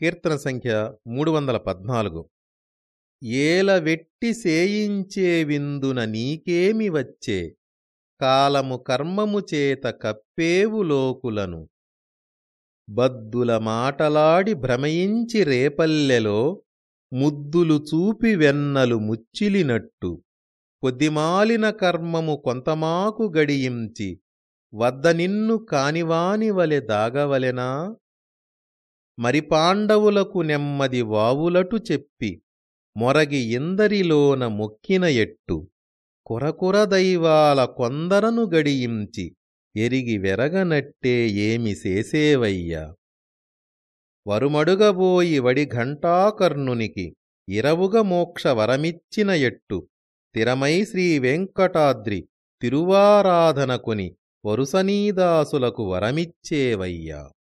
కీర్తన సంఖ్య మూడు వందల పద్నాలుగు ఏలవెట్టి సేయించే విందున నీకేమి వచ్చే? కాలము కర్మము చేత కప్పేవు లోకులను. బద్దుల మాటలాడి భ్రమయించి రేపల్లెలో ముద్దులు చూపి వెన్నలు ముచ్చిలినట్టు. కొద్దిమాలిన కర్మము కొంతమాకు గడియించి వద్ద నిన్ను కానివాని వలె దాగవలెనా? మరి పాండవులకు నెమ్మది వావులటు చెప్పి మొరగి ఇందరిలోన మొక్కిన ఎట్టు కొరకుర దైవాల కొందరను గడియించి ఎరిగి వెరగనట్టే ఏమి చేసేవయ్యా? వరుమడుగబోయి వడి ఘంటాకర్ణునికి ఇరవుగ మోక్ష వరమిచ్చిన ఎట్టు తిరమై శ్రీ వెంకటాద్రి తిరువారాధనకుని వరుసనీదాసులకు వరమిచ్చేవయ్యా?